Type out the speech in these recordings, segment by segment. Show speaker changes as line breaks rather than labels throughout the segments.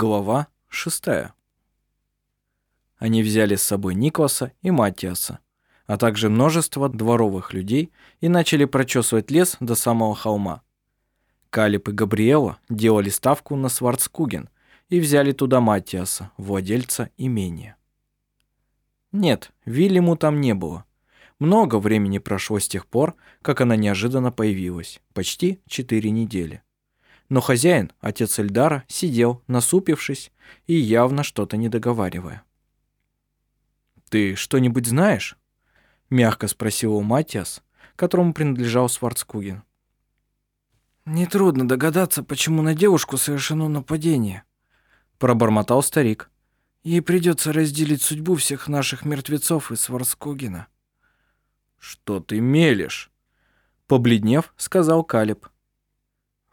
Глава 6. Они взяли с собой Никласа и Матиаса, а также множество дворовых людей и начали прочесывать лес до самого холма. Калип и Габриэла делали ставку на Сварцкуген и взяли туда Матиаса, владельца имения. Нет, Вильяму там не было. Много времени прошло с тех пор, как она неожиданно появилась. Почти четыре недели. Но хозяин, отец Эльдара, сидел, насупившись и явно что-то не договаривая. «Ты что-нибудь знаешь?» — мягко спросил у Матиас, которому принадлежал Сварцкуген.
«Нетрудно догадаться, почему на девушку совершено нападение», — пробормотал старик. «Ей придется разделить судьбу всех наших мертвецов из Сварцкугена».
«Что ты мелешь?» Побледнев, сказал Калиб.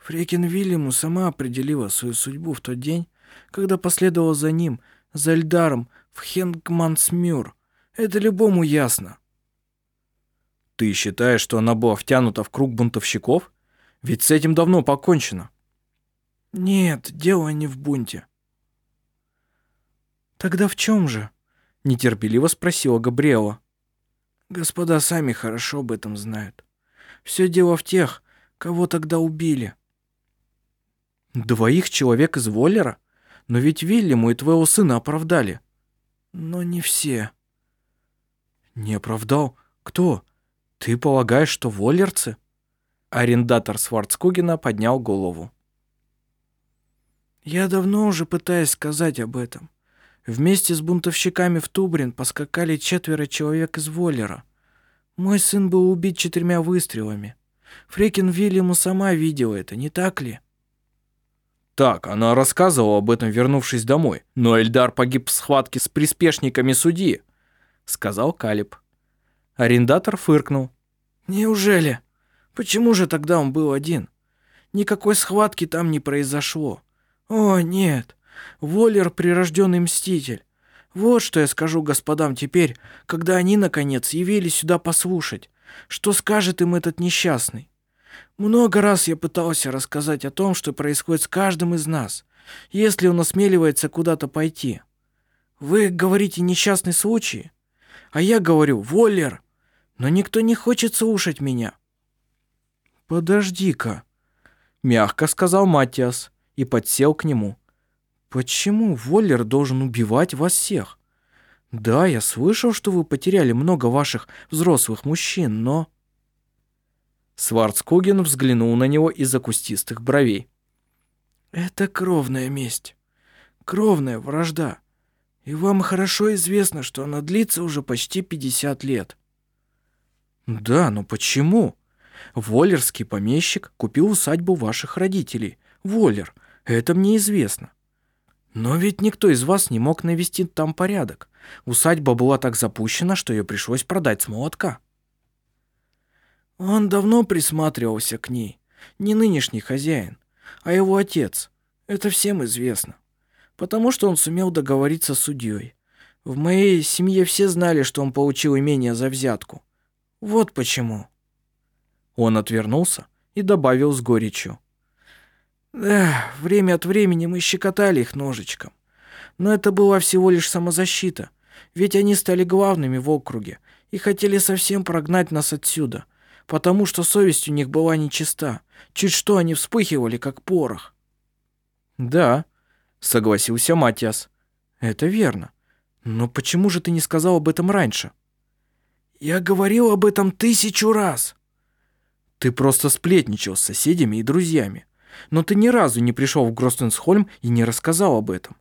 Фрекин Вильяму сама определила свою судьбу в тот день, когда последовала за ним, за Эльдаром, в Хенгмансмюр. Это любому ясно.
Ты считаешь, что она была втянута в круг бунтовщиков? Ведь с этим давно покончено.
Нет, дело не в бунте.
Тогда в чем же? Нетерпеливо спросила Габриэла.
Господа сами хорошо об этом знают. Все дело в тех, кого тогда убили.
Двоих человек из Воллера? Но ведь Вильяму и твоего сына оправдали.
Но не все.
Не оправдал? Кто? Ты полагаешь, что воллерцы? Арендатор Сварцкугена поднял голову.
Я давно уже пытаюсь сказать об этом. Вместе с бунтовщиками в Тубрин поскакали четверо человек из Воллера. Мой сын был убит четырьмя выстрелами. Фрекин Вильяму сама видела это, не так ли?
Так, она рассказывала об этом, вернувшись домой. Но Эльдар погиб в схватке с приспешниками судьи, сказал Калиб. Арендатор фыркнул.
Неужели? Почему же тогда он был один? Никакой схватки там не произошло. О, нет. Воллер прирожденный мститель. Вот что я скажу господам теперь, когда они, наконец, явились сюда послушать. Что скажет им этот несчастный? Много раз я пытался рассказать о том, что происходит с каждым из нас, если он осмеливается куда-то пойти. Вы говорите несчастный случай, а я говорю «Воллер», но никто не хочет слушать меня.
«Подожди-ка», — мягко сказал Матиас и подсел к нему. «Почему Воллер должен убивать вас всех? Да, я слышал, что вы потеряли много ваших взрослых мужчин, но...» Сварцкоген взглянул на него из-за кустистых бровей.
«Это кровная месть. Кровная вражда. И вам хорошо известно, что она длится уже почти 50 лет».
«Да, но почему?» Воллерский помещик купил усадьбу ваших родителей. Воллер, это мне известно. Но ведь никто из вас не мог навести там порядок. Усадьба была так запущена, что ее пришлось продать с молотка.
Он давно присматривался к ней. Не нынешний хозяин, а его отец. Это всем известно. Потому что он сумел договориться с судьей. В моей семье все знали, что он получил имение за взятку. Вот почему.
Он отвернулся и добавил с горечью.
Да, время от времени мы щекотали их ножичком. Но это была всего лишь самозащита. Ведь они стали главными в округе и хотели совсем прогнать нас отсюда — потому что совесть у них была нечиста. Чуть что они вспыхивали, как порох.
«Да», — согласился Матиас. «Это верно. Но почему же ты не сказал об этом раньше?»
«Я говорил об этом тысячу раз».
«Ты просто сплетничал с соседями и друзьями. Но ты ни разу не пришел в Гростенсхольм и не рассказал об этом.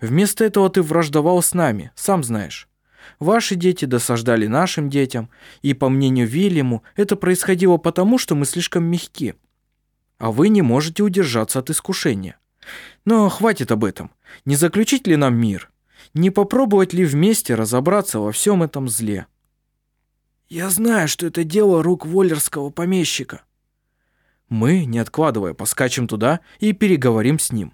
Вместо этого ты враждовал с нами, сам знаешь. Ваши дети досаждали нашим детям, и, по мнению Вильяму, это происходило потому, что мы слишком мягки. А вы не можете удержаться от искушения. Но хватит об этом. Не заключить ли нам мир? Не попробовать ли вместе разобраться во всем этом зле?
Я знаю, что это дело рук воллерского помещика.
Мы, не откладывая, поскачем туда и переговорим с ним.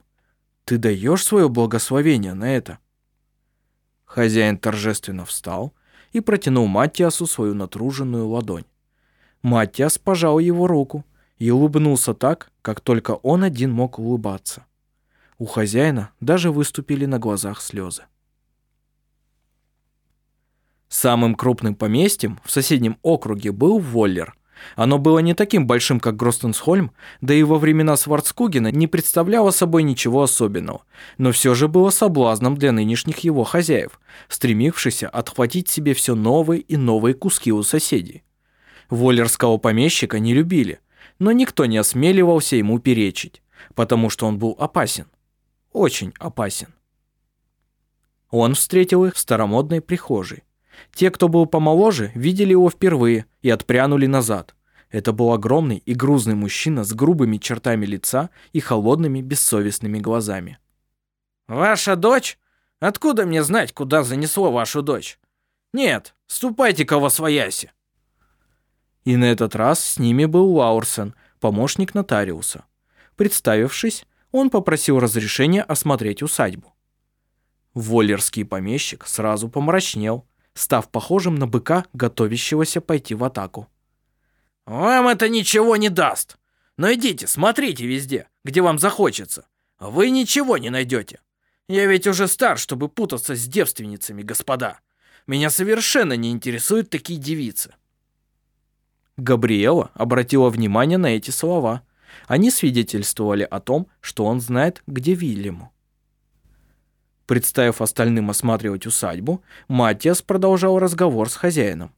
Ты даешь свое благословение на это? Хозяин торжественно встал и протянул Матиасу свою натруженную ладонь. Матиас пожал его руку и улыбнулся так, как только он один мог улыбаться. У хозяина даже выступили на глазах слезы. Самым крупным поместьем в соседнем округе был Воллер. Оно было не таким большим, как Гростенсхольм, да и во времена Сварцкугена не представляло собой ничего особенного, но все же было соблазном для нынешних его хозяев, стремившихся отхватить себе все новые и новые куски у соседей. Воллерского помещика не любили, но никто не осмеливался ему перечить, потому что он был опасен. Очень опасен. Он встретил их в старомодной прихожей. Те, кто был помоложе, видели его впервые и отпрянули назад. Это был огромный и грузный мужчина с грубыми чертами лица и холодными бессовестными глазами.
«Ваша дочь? Откуда мне знать, куда занесло вашу дочь? Нет, ступайте-ка во свояси!»
И на этот раз с ними был Лаурсен, помощник нотариуса. Представившись, он попросил разрешения осмотреть усадьбу. Воллерский помещик сразу помрачнел, став похожим на быка, готовящегося пойти в атаку.
«Вам это ничего не даст. Но идите, смотрите везде, где вам захочется. Вы ничего не найдете. Я ведь уже стар, чтобы путаться с девственницами, господа. Меня совершенно не интересуют такие девицы».
Габриэла обратила внимание на эти слова. Они свидетельствовали о том, что он знает, где Вильяму. Представив остальным осматривать усадьбу, Матиас продолжал разговор с хозяином.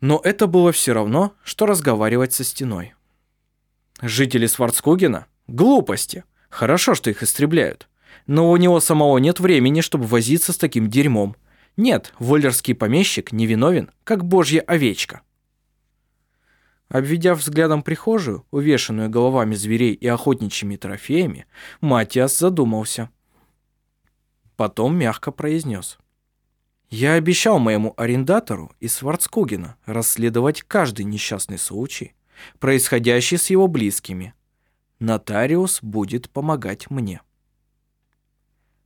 Но это было все равно, что разговаривать со стеной. Жители Сварцкугена? Глупости. Хорошо, что их истребляют. Но у него самого нет времени, чтобы возиться с таким дерьмом. Нет, воллерский помещик невиновен, как божья овечка. Обведя взглядом прихожую, увешанную головами зверей и охотничьими трофеями, Матиас задумался – Потом мягко произнес. «Я обещал моему арендатору из Сварцкугена расследовать каждый несчастный случай, происходящий с его близкими. Нотариус будет помогать мне».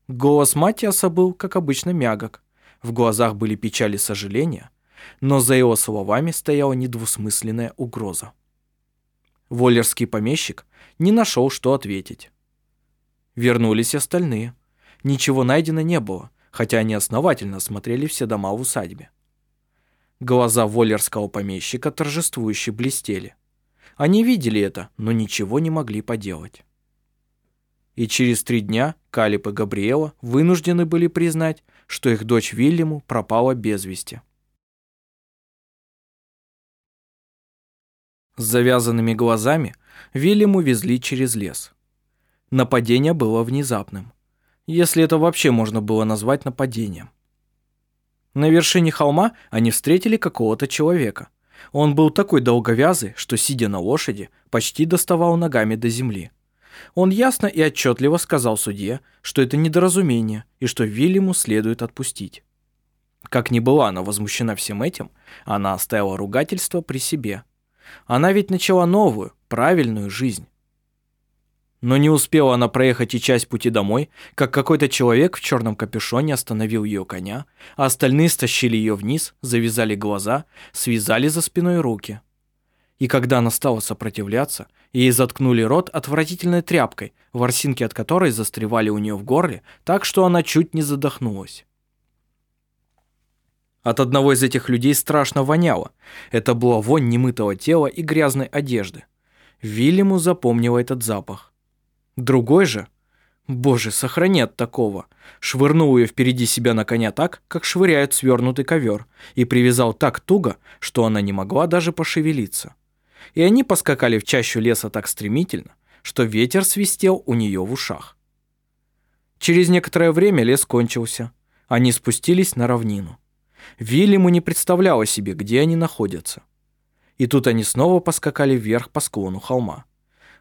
Голос Матиаса был, как обычно, мягок. В глазах были печали сожаления, но за его словами стояла недвусмысленная угроза. Воллерский помещик не нашел, что ответить. Вернулись остальные – Ничего найдено не было, хотя они основательно осмотрели все дома в усадьбе. Глаза воллерского помещика торжествующе блестели. Они видели это, но ничего не могли поделать. И через три дня Калип и Габриэла вынуждены были признать, что их дочь Вильяму пропала без вести. С завязанными глазами Вильяму везли через лес. Нападение было внезапным если это вообще можно было назвать нападением. На вершине холма они встретили какого-то человека. Он был такой долговязый, что, сидя на лошади, почти доставал ногами до земли. Он ясно и отчетливо сказал судье, что это недоразумение и что Вильяму следует отпустить. Как ни была она возмущена всем этим, она оставила ругательство при себе. Она ведь начала новую, правильную жизнь. Но не успела она проехать и часть пути домой, как какой-то человек в черном капюшоне остановил ее коня, а остальные стащили ее вниз, завязали глаза, связали за спиной руки. И когда она стала сопротивляться, ей заткнули рот отвратительной тряпкой, ворсинки от которой застревали у нее в горле, так что она чуть не задохнулась. От одного из этих людей страшно воняло. Это была вонь немытого тела и грязной одежды. Вильяму запомнил этот запах. Другой же, боже, сохрани от такого, швырнул ее впереди себя на коня так, как швыряют свернутый ковер, и привязал так туго, что она не могла даже пошевелиться. И они поскакали в чащу леса так стремительно, что ветер свистел у нее в ушах. Через некоторое время лес кончился. Они спустились на равнину. Вильяму не представляла себе, где они находятся. И тут они снова поскакали вверх по склону холма.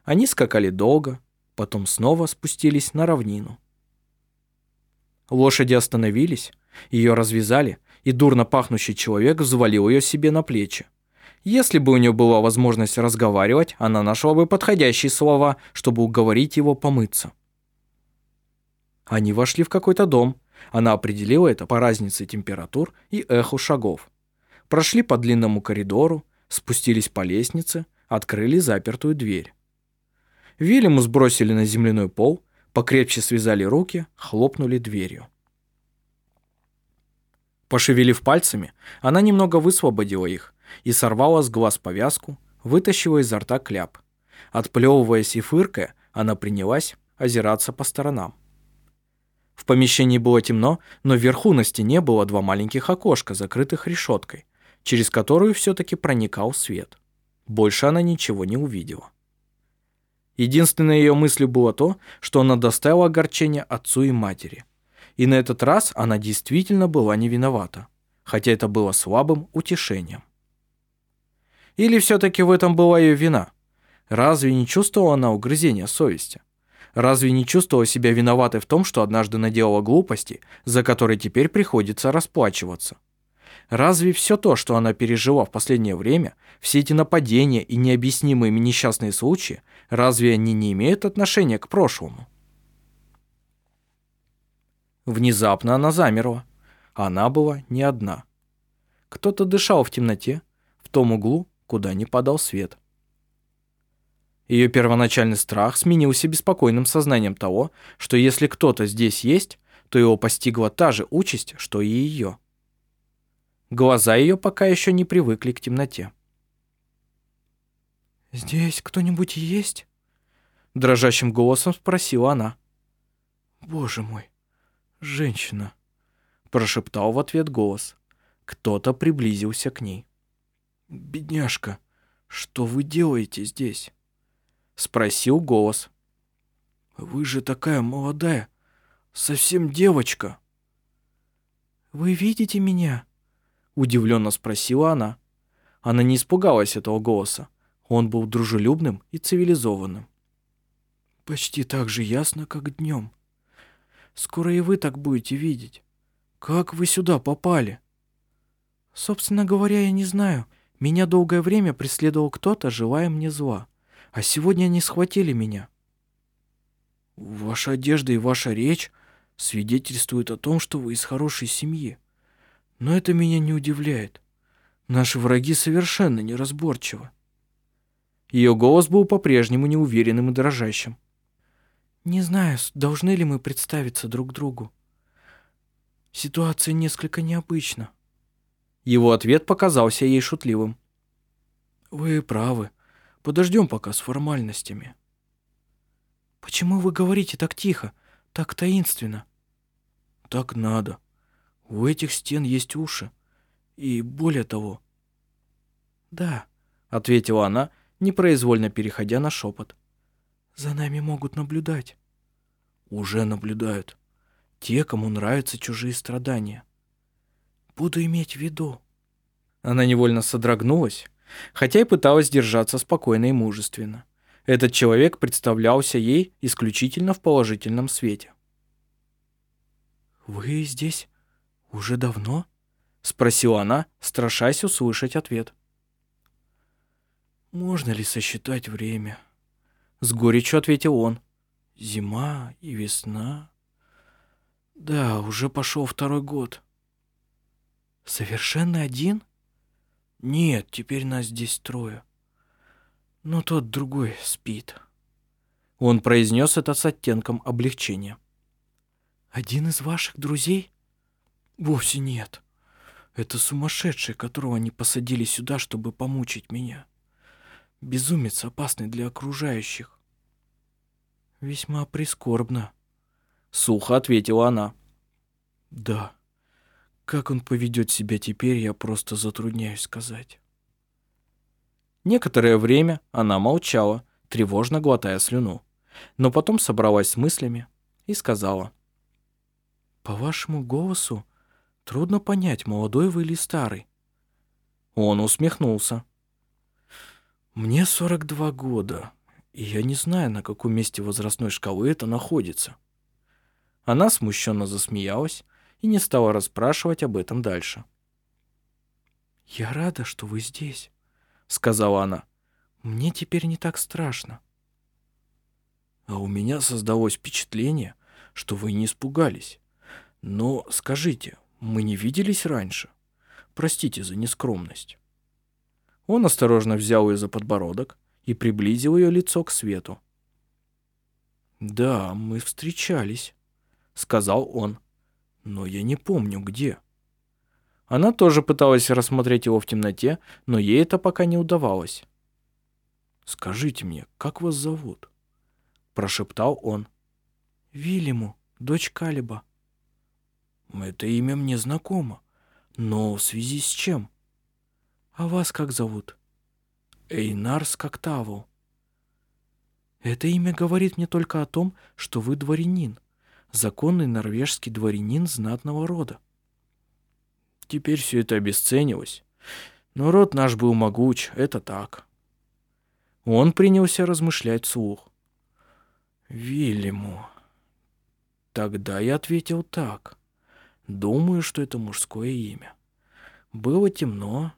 Они скакали долго, потом снова спустились на равнину. Лошади остановились, ее развязали, и дурно пахнущий человек взвалил ее себе на плечи. Если бы у нее была возможность разговаривать, она нашла бы подходящие слова, чтобы уговорить его помыться. Они вошли в какой-то дом. Она определила это по разнице температур и эху шагов. Прошли по длинному коридору, спустились по лестнице, открыли запертую дверь. Вильяму сбросили на земляной пол, покрепче связали руки, хлопнули дверью. Пошевелив пальцами, она немного высвободила их и сорвала с глаз повязку, вытащила изо рта кляп. Отплевываясь и фыркая, она принялась озираться по сторонам. В помещении было темно, но вверху на стене было два маленьких окошка, закрытых решеткой, через которую все-таки проникал свет. Больше она ничего не увидела. Единственной ее мыслью было то, что она доставила огорчение отцу и матери. И на этот раз она действительно была не виновата, хотя это было слабым утешением. Или все-таки в этом была ее вина? Разве не чувствовала она угрызения совести? Разве не чувствовала себя виноватой в том, что однажды наделала глупости, за которые теперь приходится расплачиваться? Разве все то, что она пережила в последнее время, все эти нападения и необъяснимые несчастные случаи, разве они не имеют отношения к прошлому? Внезапно она замерла. Она была не одна. Кто-то дышал в темноте, в том углу, куда не падал свет. Ее первоначальный страх сменился беспокойным сознанием того, что если кто-то здесь есть, то его постигла та же участь, что и ее. Глаза ее пока еще не привыкли к темноте.
«Здесь кто-нибудь есть?»
Дрожащим голосом спросила она.
«Боже мой, женщина!»
Прошептал в ответ голос. Кто-то приблизился к ней.
«Бедняжка, что вы делаете здесь?»
Спросил голос.
«Вы же такая молодая, совсем девочка». «Вы видите меня?»
Удивленно спросила она. Она не испугалась этого голоса. Он был дружелюбным и цивилизованным.
«Почти так же ясно, как днем. Скоро и вы так будете видеть. Как вы сюда попали?» «Собственно говоря, я не знаю. Меня долгое время преследовал кто-то, желая мне зла. А сегодня они схватили меня». «Ваша одежда и ваша речь свидетельствуют о том, что вы из хорошей семьи. Но это меня не удивляет. Наши враги совершенно неразборчивы.
Ее голос был по-прежнему неуверенным и дрожащим.
«Не знаю, должны ли мы представиться друг другу. Ситуация несколько необычна».
Его ответ показался ей шутливым.
«Вы правы. Подождем пока с формальностями». «Почему вы говорите так тихо, так таинственно?» «Так надо. У этих стен есть уши. И более того...
Да, ответила она, непроизвольно переходя на шепот.
За нами могут наблюдать.
Уже наблюдают. Те, кому нравятся чужие страдания.
Буду иметь в виду.
Она невольно содрогнулась, хотя и пыталась держаться спокойно и мужественно. Этот человек представлялся ей исключительно в положительном свете.
«Вы здесь «Уже давно?»
— спросила она, страшась услышать ответ.
«Можно ли сосчитать время?»
С горечью ответил он.
«Зима и весна?» «Да, уже пошел второй год». «Совершенно один?» «Нет, теперь нас здесь трое. Но тот другой спит».
Он произнес это с оттенком облегчения.
«Один из ваших друзей?» Вовсе нет. Это сумасшедший, которого они посадили сюда, чтобы помучить меня. Безумец, опасный для окружающих. Весьма прискорбно.
Сухо ответила она.
Да. Как он поведет себя теперь, я просто затрудняюсь сказать.
Некоторое время она молчала, тревожно глотая слюну, но потом собралась с мыслями и сказала.
«По вашему голосу Трудно понять, молодой вы или старый.
Он усмехнулся.
Мне 42 года, и я не знаю, на каком месте возрастной шкалы это находится.
Она смущенно засмеялась и не стала расспрашивать об этом дальше.
«Я рада, что вы здесь», — сказала она. «Мне теперь не так страшно».
«А у меня создалось впечатление, что вы не испугались. Но скажите, мы не виделись раньше. Простите за нескромность. Он осторожно взял ее за подбородок и приблизил ее лицо к свету.
«Да, мы встречались», — сказал он. «Но я не помню, где».
Она тоже пыталась рассмотреть его в темноте, но ей это пока не удавалось.
«Скажите мне, как вас зовут?» — прошептал он.
«Вильяму, дочь Калиба».
«Это имя мне знакомо, но в связи с чем?»
«А вас как зовут?»
«Эйнар Скоктаву».
«Это имя говорит мне только о том, что вы дворянин, законный норвежский дворянин знатного рода».
Теперь все это обесценилось. Но род наш был могуч, это так.
Он принялся размышлять вслух.
Вильяму. Тогда я ответил так. Думаю, что это мужское имя. Было темно,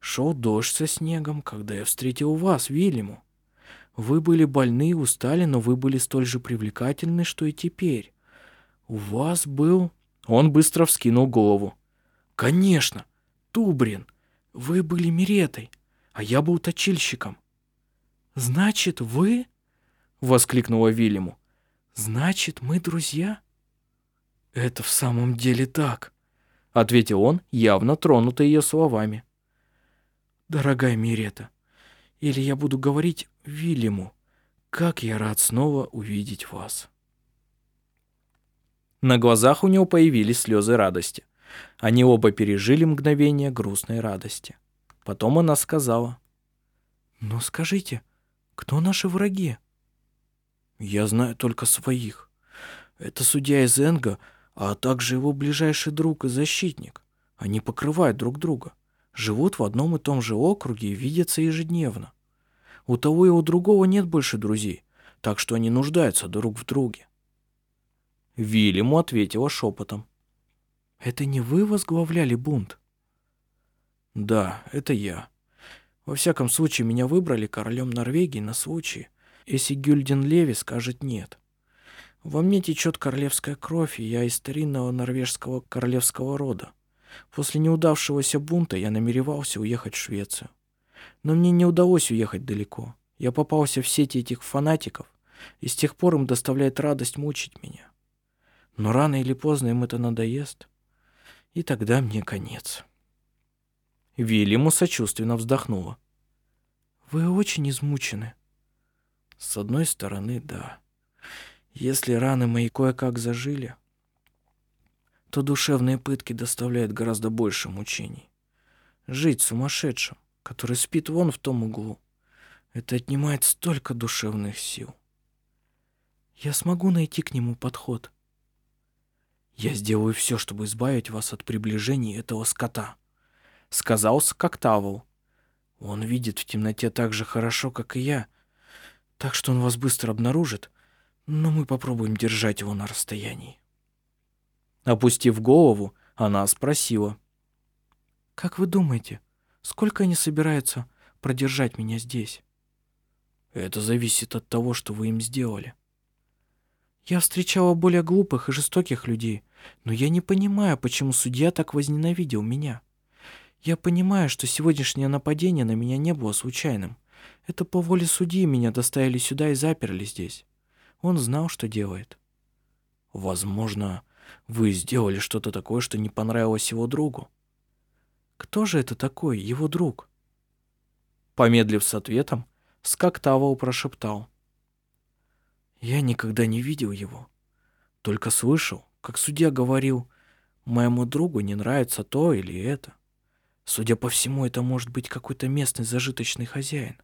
шел дождь со снегом, когда я встретил вас, Вильяму. Вы были больны и устали, но вы были столь же привлекательны, что и теперь. У вас был...
Он быстро вскинул голову.
Конечно, Тубрин. Вы были Миретой, а я был точильщиком.
Значит, вы? Воскликнула Вильяму. Значит, мы друзья?
Это в самом деле так, ответил он, явно тронутый ее словами. Дорогая Мирета, или я буду говорить Вильяму, как я рад снова увидеть вас.
На глазах у него появились слезы радости. Они оба пережили мгновение грустной радости. Потом она сказала.
«Ну скажите, кто наши враги?»
«Я знаю только своих. Это судья из Энга, а также его ближайший друг и защитник. Они покрывают друг друга, живут в одном и том же округе и видятся ежедневно. У того и у другого нет больше друзей, так что они нуждаются друг в друге.
Вильяму ответила шепотом.
«Это не вы возглавляли бунт?»
«Да, это я. Во всяком случае, меня выбрали королем Норвегии на случай, если Гюльден Леви скажет «нет». Во мне течет королевская кровь, и я из старинного норвежского королевского рода. После неудавшегося бунта я намеревался уехать в Швецию. Но мне не удалось уехать далеко. Я попался в сети этих фанатиков, и с тех пор им доставляет радость мучить меня. Но рано или поздно им это надоест, и тогда мне конец.
Вильяму сочувственно вздохнула.
«Вы очень измучены».
«С одной стороны, да». Если раны мои кое-как зажили, то душевные пытки доставляют гораздо больше мучений. Жить сумасшедшим, который спит вон в том углу, это отнимает столько душевных сил.
Я смогу найти к нему подход.
Я сделаю все, чтобы избавить вас от приближения этого скота, сказал Скоктавл. Он видит в темноте так же хорошо, как и я, так что он вас быстро обнаружит но мы попробуем держать его на расстоянии.
Опустив голову, она спросила.
«Как вы думаете, сколько они собираются продержать меня здесь?»
«Это зависит от того, что вы им сделали».
«Я встречала более глупых и жестоких людей, но я не понимаю, почему судья так возненавидел меня. Я понимаю, что сегодняшнее нападение на меня не было случайным. Это по воле судьи меня доставили сюда и заперли здесь. Он знал, что делает.
Возможно, вы сделали что-то такое, что не понравилось его другу.
Кто же это такой, его друг?
Помедлив с ответом, Скоктавол прошептал.
Я никогда не видел его. Только слышал, как судья говорил, моему другу не нравится то или это. Судя по всему, это может быть какой-то местный зажиточный хозяин.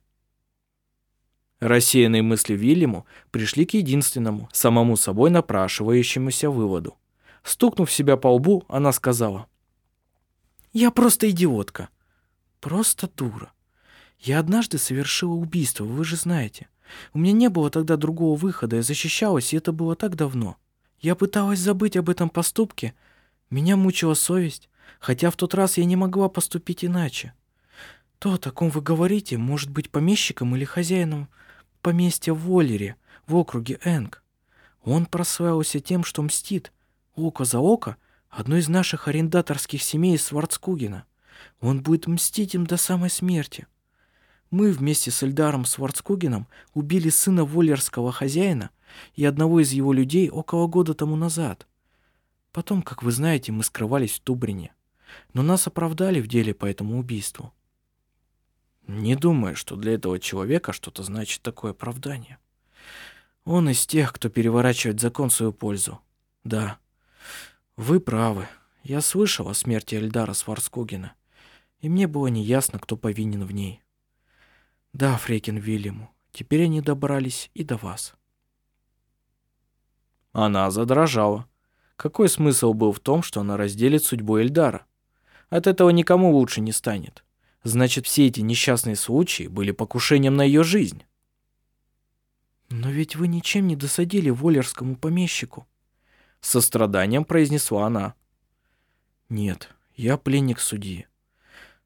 Рассеянные мысли Вильяму пришли к единственному, самому собой напрашивающемуся выводу. Стукнув себя по лбу, она сказала.
«Я просто идиотка. Просто дура. Я однажды совершила убийство, вы же знаете. У меня не было тогда другого выхода, я защищалась, и это было так давно. Я пыталась забыть об этом поступке. Меня мучила совесть, хотя в тот раз я не могла поступить иначе. То, о ком вы говорите, может быть помещиком или хозяином поместье в Воллере, в округе Энг. Он прославился тем, что мстит, око за око, одной из наших арендаторских семей из Сварцкугена. Он будет мстить им до самой смерти. Мы вместе с Эльдаром Сварцкугеном убили сына воллерского хозяина и одного из его людей около года тому назад. Потом, как вы знаете, мы скрывались в Тубрине. Но нас оправдали в деле по этому убийству.
Не думаю, что для этого человека что-то значит такое оправдание.
Он из тех, кто переворачивает закон в свою пользу. Да, вы правы. Я слышал о смерти Эльдара Сварскогена, и мне было неясно, кто повинен в ней. Да, Фрекин Вильяму, теперь они добрались и до вас.
Она задрожала. Какой смысл был в том, что она разделит судьбу Эльдара? От этого никому лучше не станет. Значит, все эти несчастные случаи были покушением на ее жизнь.
Но ведь вы ничем не досадили волерскому помещику.
Со страданием произнесла она.
Нет, я пленник судьи.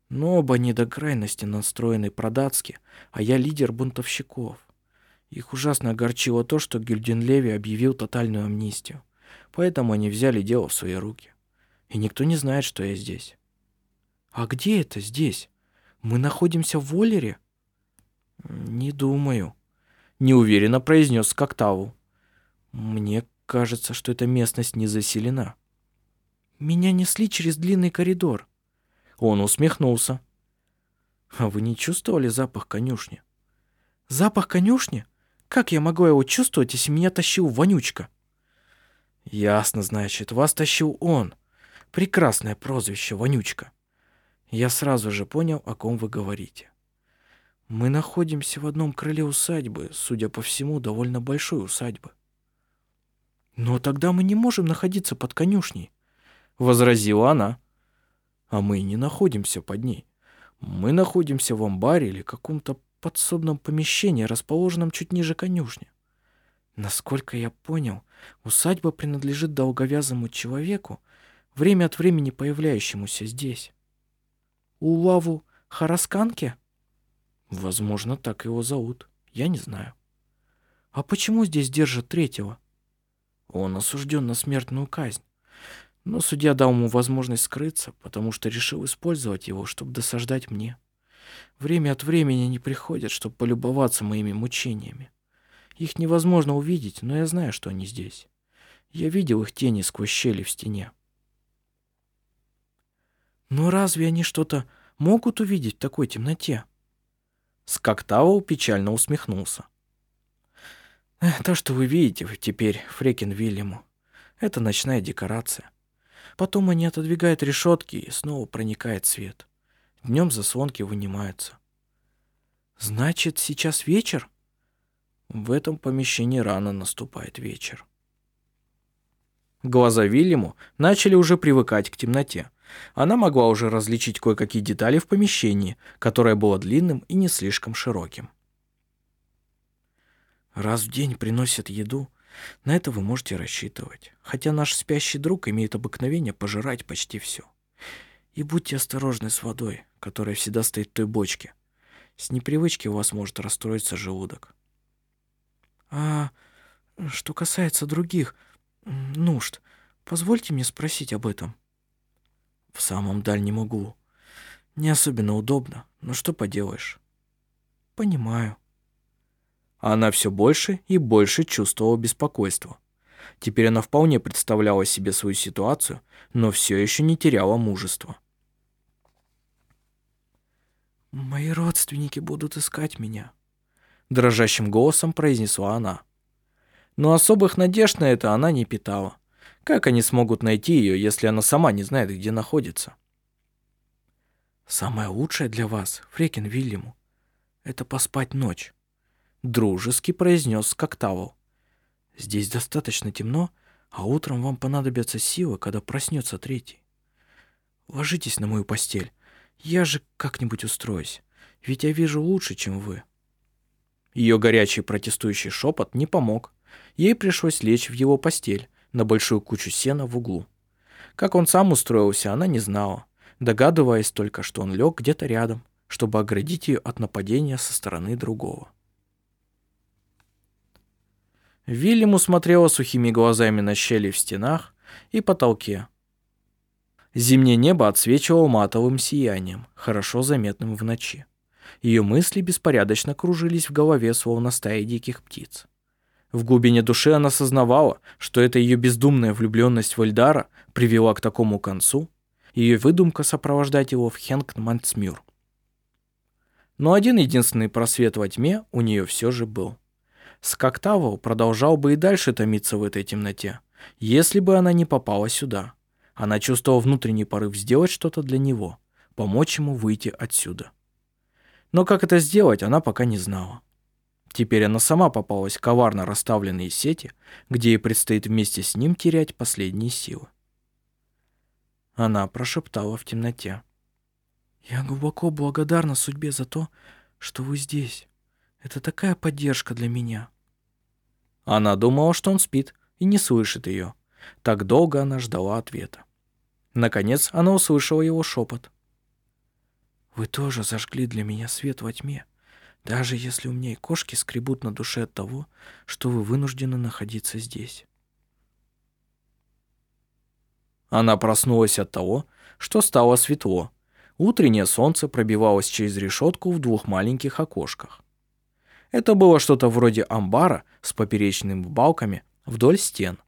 Но оба не до крайности настроены продатски, а я лидер бунтовщиков. Их ужасно огорчило то, что Гюльденлеви объявил тотальную амнистию. Поэтому они взяли дело в свои руки. И никто не знает, что я здесь. А где это здесь? Мы находимся в Волере?
Не думаю. Неуверенно произнес Коктаву.
Мне кажется, что эта местность не заселена. Меня несли через длинный коридор.
Он усмехнулся.
А вы не чувствовали запах конюшни? Запах конюшни? Как я могу его чувствовать, если меня тащил вонючка? Ясно, значит, вас тащил он. Прекрасное прозвище, вонючка. Я сразу же понял, о ком вы говорите. Мы находимся в одном крыле усадьбы, судя по всему, довольно большой усадьбы. Но тогда мы не можем находиться под конюшней, возразила она. А мы не находимся под ней. Мы находимся в амбаре или каком-то подсобном помещении, расположенном чуть ниже конюшни. Насколько я понял, усадьба принадлежит долговязому человеку, время от времени появляющемуся здесь. Улаву Харасканке? Возможно, так его зовут. Я не знаю. А почему здесь держат третьего? Он осужден на смертную казнь. Но судья дал ему возможность скрыться, потому что решил использовать его, чтобы досаждать мне. Время от времени они приходят, чтобы полюбоваться моими мучениями. Их невозможно увидеть, но я знаю, что они здесь. Я видел их тени сквозь щели в стене. Но разве они что-то могут увидеть в такой темноте?
Скоктавл печально усмехнулся.
То, что вы видите теперь, Фрекин Вильяму, это ночная декорация. Потом они отодвигают решетки, и снова проникает свет. Днем заслонки вынимаются. Значит, сейчас вечер? В этом помещении рано наступает вечер.
Глаза Вильяму начали уже привыкать к темноте. Она могла уже различить кое-какие детали в помещении, которое было длинным и не слишком широким.
Раз в день приносят еду, на это вы можете рассчитывать. Хотя наш спящий друг имеет обыкновение пожирать почти все. И будьте осторожны с водой, которая всегда стоит в той бочке. С непривычки у вас может расстроиться желудок. А что касается других нужд, позвольте мне спросить об этом. В самом дальнем углу. Не особенно удобно, но что поделаешь. Понимаю.
Она все больше и больше чувствовала беспокойство. Теперь она вполне представляла себе свою ситуацию, но все еще не теряла мужества.
«Мои родственники будут искать меня», —
дрожащим голосом произнесла она. Но особых надежд на это она не питала. Как они смогут найти ее, если она сама не знает, где находится?
«Самое лучшее для вас, Фрекин Вильяму, это поспать ночь дружески произнес Коктавл. Здесь достаточно темно, а утром вам понадобятся силы, когда проснется третий. Ложитесь на мою постель. Я же как-нибудь устроюсь, ведь я вижу лучше, чем вы.
Ее горячий протестующий шепот не помог. Ей пришлось лечь в его постель, на большую кучу сена в углу. Как он сам устроился, она не знала, догадываясь только, что он лег где-то рядом, чтобы оградить ее от нападения со стороны другого. Вильяму смотрела сухими глазами на щели в стенах и потолке. Зимнее небо отсвечивало матовым сиянием, хорошо заметным в ночи. Ее мысли беспорядочно кружились в голове, словно стаи диких птиц. В глубине души она сознавала, что эта ее бездумная влюбленность в Эльдара привела к такому концу, ее выдумка сопровождать его в Хенкмансмюр. Но один единственный просвет во тьме у нее все же был. Скоктавл продолжал бы и дальше томиться в этой темноте, если бы она не попала сюда. Она чувствовала внутренний порыв сделать что-то для него, помочь ему выйти отсюда. Но как это сделать, она пока не знала. Теперь она сама попалась в коварно расставленные сети, где ей предстоит вместе с ним терять последние силы. Она прошептала в темноте.
«Я глубоко благодарна судьбе за то, что вы здесь. Это такая поддержка для меня».
Она думала, что он спит и не слышит ее. Так долго она ждала ответа. Наконец она услышала его шепот.
«Вы тоже зажгли для меня свет во тьме, даже если у меня и кошки скребут на душе от того, что вы вынуждены находиться здесь».
Она проснулась от того, что стало светло. Утреннее солнце пробивалось через решетку в двух маленьких окошках. Это было что-то вроде амбара с поперечными балками вдоль стен.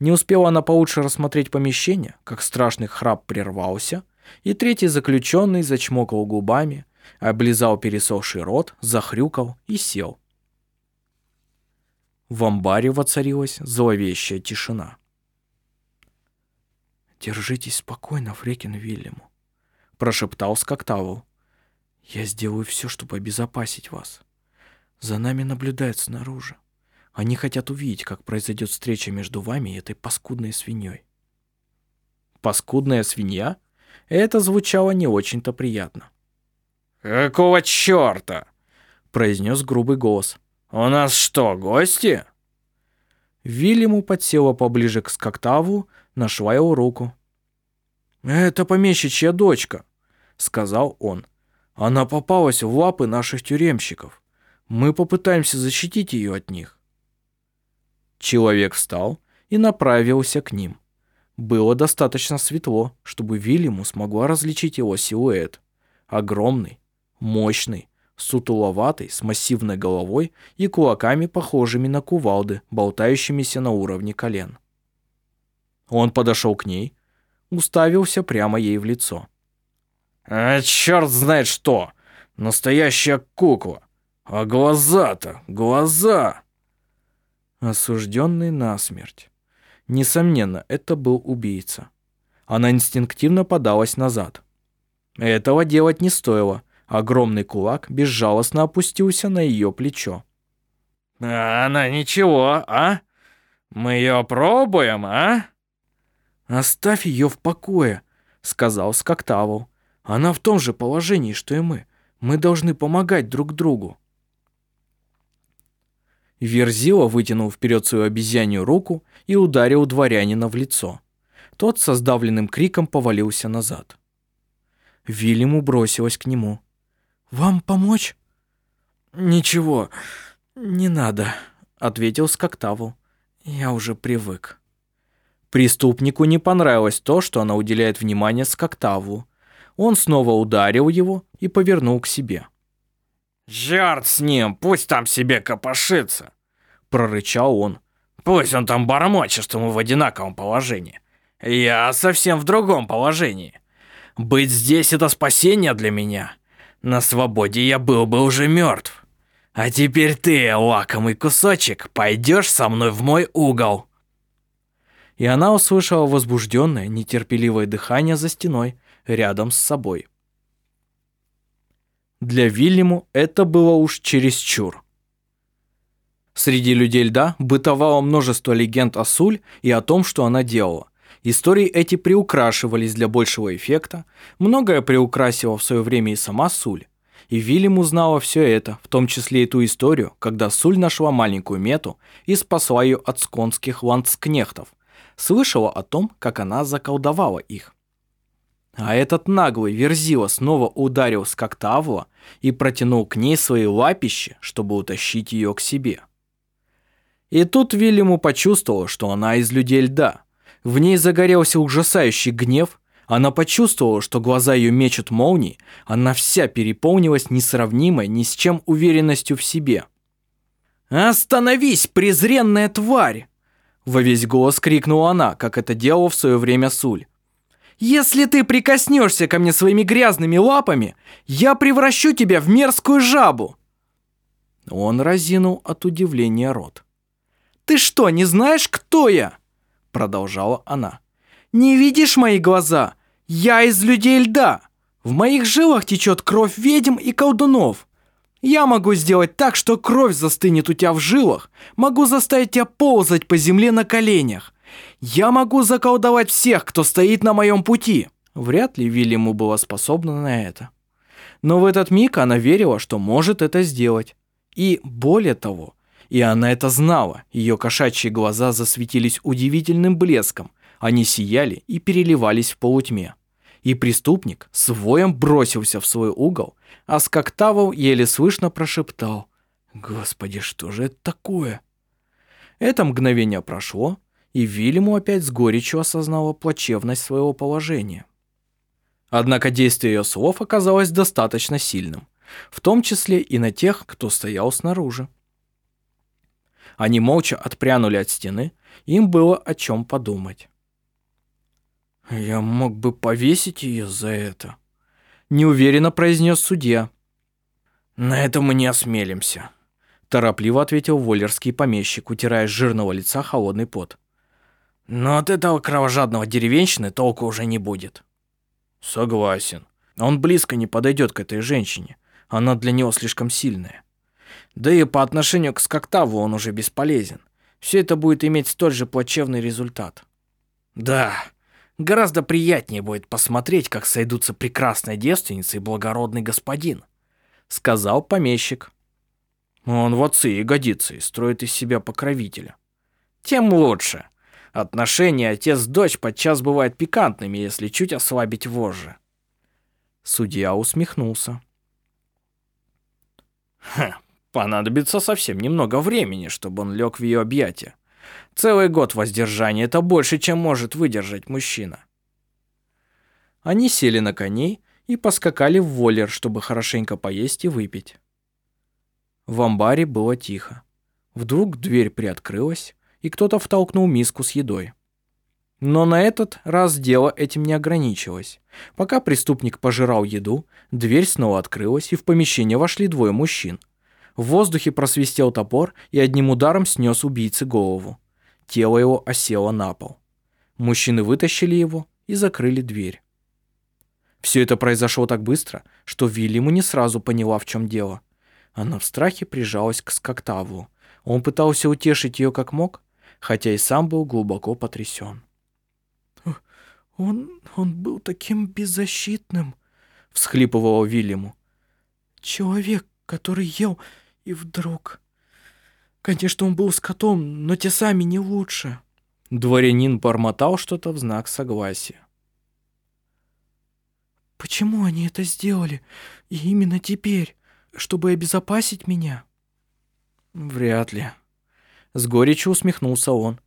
Не успела она получше рассмотреть помещение, как страшный храп прервался, и третий заключенный зачмокал губами, облизал пересохший рот, захрюкал и сел. В амбаре воцарилась зловещая тишина.
«Держитесь спокойно, Фрекин Вильяму», — прошептал Скоктавл. «Я сделаю все, чтобы обезопасить вас. За нами наблюдают снаружи. Они хотят увидеть, как произойдет встреча между вами и этой паскудной свиньей».
«Паскудная свинья?» Это звучало не очень-то приятно. «Какого черта?» — произнес грубый голос. «У нас что, гости?» Вильяму подсела поближе к Скоктаву, нашла его руку. «Это помещичья дочка», — сказал он. «Она попалась в лапы наших тюремщиков. Мы попытаемся защитить ее от них». Человек встал и направился к ним. Было достаточно светло, чтобы Вильяму смогла различить его силуэт. Огромный, мощный, сутуловатый, с массивной головой и кулаками, похожими на кувалды, болтающимися на уровне колен. Он подошел к ней, уставился прямо ей в лицо. «А черт знает что! Настоящая кукла! А глаза-то, глаза!» Осужденный насмерть. Несомненно, это был убийца. Она инстинктивно подалась назад. Этого делать не стоило. Огромный кулак безжалостно опустился на ее плечо. «А она ничего, а? Мы ее пробуем, а?»
«Оставь ее в покое», — сказал Скоктавл. «Она в том же положении, что и мы. Мы должны помогать друг другу».
Верзила вытянул вперед свою обезьянью руку и ударил дворянина в лицо. Тот со сдавленным криком повалился назад. Вильяму бросилась к нему.
«Вам помочь?»
«Ничего, не надо», — ответил Скоктавл. «Я уже привык». Преступнику не понравилось то, что она уделяет внимание Скоктавлу. Он снова ударил его и повернул к себе. «Черт с ним, пусть там себе копошится!» Прорычал он. «Пусть он там бормочет, что мы в одинаковом положении. Я совсем в другом положении. Быть здесь — это спасение для меня. На свободе я был бы уже мертв. А теперь ты, лакомый кусочек, пойдешь со мной в мой угол». И она услышала возбужденное, нетерпеливое дыхание за стеной, рядом с собой. Для Вильяму это было уж чересчур. Среди людей льда бытовало множество легенд о Суль и о том, что она делала. Истории эти приукрашивались для большего эффекта, многое приукрасила в свое время и сама Суль. И Вильям узнала все это, в том числе и ту историю, когда Суль нашла маленькую мету и спасла ее от сконских ландскнехтов. Слышала о том, как она заколдовала их. А этот наглый Верзила снова ударил с и протянул к ней свои лапищи, чтобы утащить ее к себе. И тут Вильяму почувствовал, что она из людей льда. В ней загорелся ужасающий гнев, она почувствовала, что глаза ее мечут молнии, она вся переполнилась несравнимой ни с чем уверенностью в себе. «Остановись, презренная тварь!» Во весь голос крикнула она, как это делала в свое время Суль. «Если ты прикоснешься ко мне своими грязными лапами, я превращу тебя в мерзкую жабу!» Он разинул от удивления рот. «Ты что, не знаешь, кто я?» Продолжала она. «Не видишь мои глаза? Я из людей льда. В моих жилах течет кровь ведьм и колдунов. Я могу сделать так, что кровь застынет у тебя в жилах, могу заставить тебя ползать по земле на коленях. Я могу заколдовать всех, кто стоит на моем пути». Вряд ли Вильяму была способна на это. Но в этот миг она верила, что может это сделать. И более того, и она это знала, ее кошачьи глаза засветились удивительным блеском, они сияли и переливались в полутьме. И преступник с воем бросился в свой угол, а Скоктавл еле слышно прошептал «Господи, что же это такое?» Это мгновение прошло, и Вильяму опять с горечью осознала плачевность своего положения. Однако действие ее слов оказалось достаточно сильным, в том числе и на тех, кто стоял снаружи. Они молча отпрянули от стены, им было о чем подумать. «Я мог бы повесить ее за это», — неуверенно произнес судья. «На это мы не осмелимся», — торопливо ответил воллерский помещик, утирая с жирного лица холодный пот. «Но от этого кровожадного деревенщины толку уже не будет». «Согласен. Он близко не подойдет к этой женщине. Она для него слишком сильная. Да и по отношению к Скоктаву он уже бесполезен. Все это будет иметь столь же плачевный результат». «Да», Гораздо приятнее будет посмотреть, как сойдутся прекрасная девственница и благородный господин», — сказал помещик. «Он в отцы и годится и строит из себя покровителя». «Тем лучше. Отношения отец-дочь подчас бывают пикантными, если чуть ослабить вожжи». Судья усмехнулся. «Хм, понадобится совсем немного времени, чтобы он лег в ее объятия. Целый год воздержания – это больше, чем может выдержать мужчина. Они сели на коней и поскакали в воллер, чтобы хорошенько поесть и выпить. В амбаре было тихо. Вдруг дверь приоткрылась, и кто-то втолкнул миску с едой. Но на этот раз дело этим не ограничилось. Пока преступник пожирал еду, дверь снова открылась, и в помещение вошли двое мужчин. В воздухе просвистел топор и одним ударом снес убийце голову. Тело его осело на пол. Мужчины вытащили его и закрыли дверь. Все это произошло так быстро, что Вильяму не сразу поняла, в чем дело. Она в страхе прижалась к Скоктавлу. Он пытался утешить ее как мог, хотя и сам был глубоко потрясен.
«Он... он был таким беззащитным», — всхлипывала
Вильяму.
«Человек, который ел, и вдруг...» Конечно, он был скотом, но те сами не лучше.
Дворянин бормотал что-то в знак согласия.
Почему они это сделали? И именно теперь, чтобы обезопасить меня?
Вряд ли. С горечью усмехнулся он.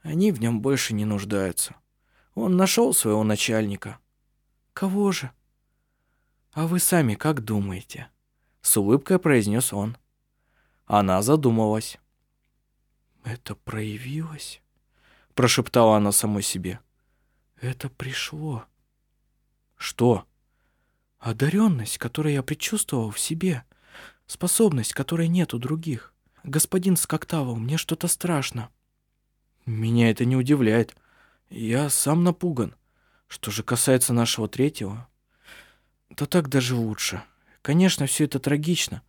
Они в нем больше не нуждаются. Он нашел своего начальника.
Кого же?
А вы сами как думаете? С улыбкой произнес он. Она задумалась.
«Это проявилось?»
Прошептала она самой себе.
«Это пришло».
«Что?»
«Одаренность, которую я предчувствовал в себе. Способность, которой нет у других. Господин Скоктавл, мне что-то страшно».
«Меня это не удивляет. Я сам напуган. Что же касается нашего третьего, то так даже лучше. Конечно, все это трагично.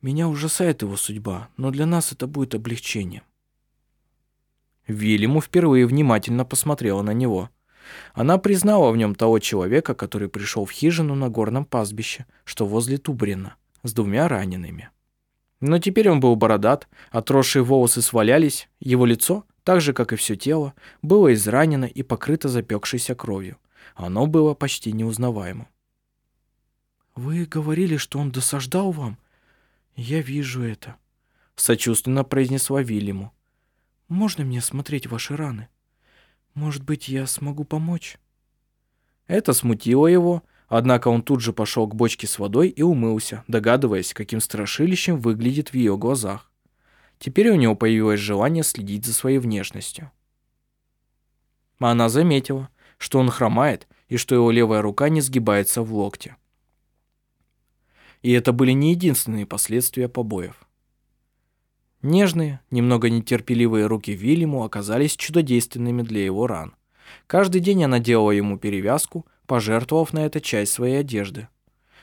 Меня ужасает его судьба, но для нас это будет облегчением. Вильяму впервые внимательно посмотрела на него. Она признала в нем того человека, который пришел в хижину на горном пастбище, что возле Тубрина, с двумя ранеными. Но теперь он был бородат, отросшие волосы свалялись, его лицо, так же, как и все тело, было изранено и покрыто запекшейся кровью. Оно было почти неузнаваемым.
«Вы говорили, что он досаждал вам?» «Я вижу это», —
сочувственно произнесла Вильяму.
«Можно мне смотреть ваши раны? Может быть, я смогу помочь?»
Это смутило его, однако он тут же пошел к бочке с водой и умылся, догадываясь, каким страшилищем выглядит в ее глазах. Теперь у него появилось желание следить за своей внешностью. Она заметила, что он хромает и что его левая рука не сгибается в локте. И это были не единственные последствия побоев. Нежные, немного нетерпеливые руки Вильяму оказались чудодейственными для его ран. Каждый день она делала ему перевязку, пожертвовав на это часть своей одежды.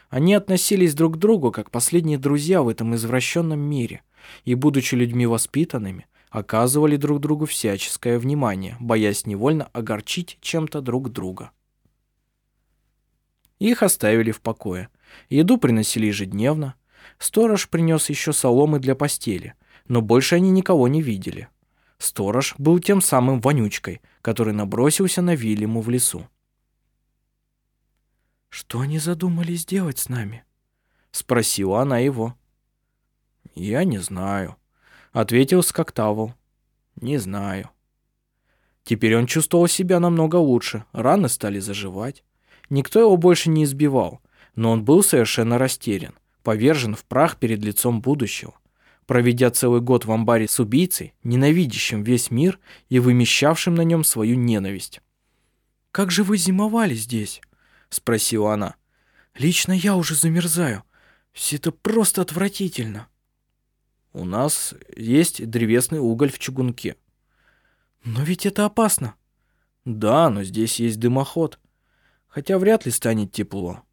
Они относились друг к другу как последние друзья в этом извращенном мире, и, будучи людьми воспитанными, оказывали друг другу всяческое внимание, боясь невольно огорчить чем-то друг друга. Их оставили в покое. Еду приносили ежедневно. Сторож принес еще соломы для постели, но больше они никого не видели. Сторож был тем самым вонючкой, который набросился на Вильяму в лесу.
«Что они задумали сделать с нами?»
— спросила она его. «Я не знаю», — ответил Скоктавл. «Не знаю». Теперь он чувствовал себя намного лучше, раны стали заживать. Никто его больше не избивал, но он был совершенно растерян, повержен в прах перед лицом будущего. Проведя целый год в амбаре с убийцей, ненавидящим весь мир и вымещавшим на нем свою ненависть.
«Как же вы зимовали здесь?» — спросила она. «Лично я уже замерзаю. Все это просто отвратительно».
«У нас есть древесный уголь в чугунке».
«Но ведь это опасно».
«Да, но здесь есть дымоход хотя вряд ли станет тепло.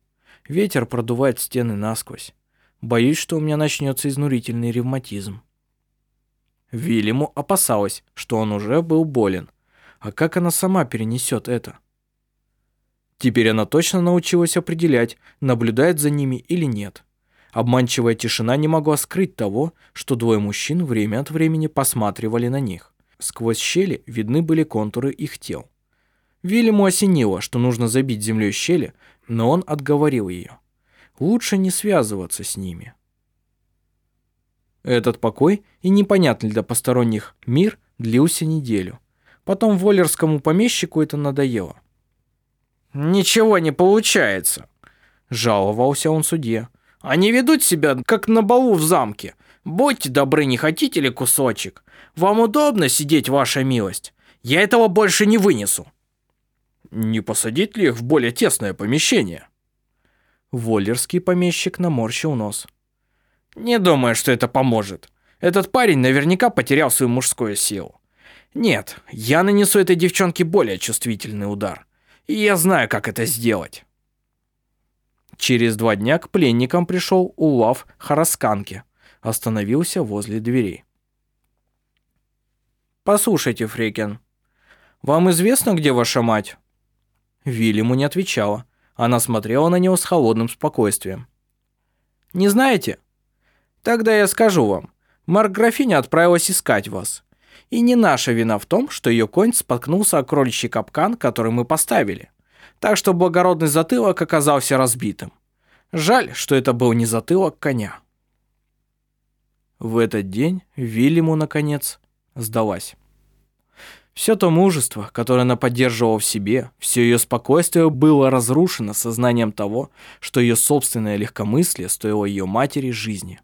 Ветер продувает стены насквозь. Боюсь, что у меня начнется изнурительный ревматизм. Вильяму опасалась, что он уже был болен. А как она сама перенесет это? Теперь она точно научилась определять, наблюдает за ними или нет. Обманчивая тишина не могла скрыть того, что двое мужчин время от времени посматривали на них. Сквозь щели видны были контуры их тел. Вильяму осенило, что нужно забить землей щели, но он отговорил ее. Лучше не связываться с ними. Этот покой и непонятный для посторонних мир длился неделю. Потом воллерскому помещику это надоело. «Ничего не получается», — жаловался он судье. «Они ведут себя, как на балу в замке. Будьте добры, не хотите ли кусочек? Вам удобно сидеть, ваша милость? Я этого больше не вынесу» не посадить ли их в более тесное помещение?» Воллерский помещик наморщил нос. «Не думаю, что это поможет. Этот парень наверняка потерял свою мужскую силу. Нет, я нанесу этой девчонке более чувствительный удар. И я знаю, как это сделать». Через два дня к пленникам пришел Улав Харасканки. Остановился возле дверей. «Послушайте, Фрекин, вам известно, где ваша мать?» Вильяму не отвечала. Она смотрела на него с холодным спокойствием. «Не знаете? Тогда я скажу вам. Марк-графиня отправилась искать вас. И не наша вина в том, что ее конь споткнулся о кроличий капкан, который мы поставили. Так что благородный затылок оказался разбитым. Жаль, что это был не затылок коня». В этот день Вильяму, наконец, сдалась. Все то мужество, которое она поддерживала в себе, все ее спокойствие было разрушено сознанием того, что ее собственное легкомыслие стоило ее матери жизни.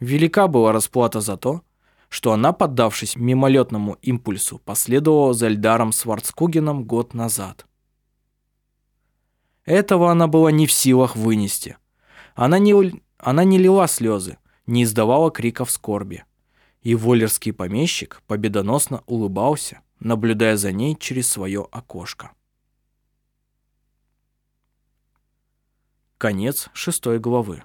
Велика была расплата за то, что она, поддавшись мимолетному импульсу, последовала за Эльдаром Сварцкугеном год назад. Этого она была не в силах вынести. Она не, она не лила слезы, не издавала криков скорби и воллерский помещик победоносно улыбался, наблюдая за ней через свое окошко. Конец шестой главы.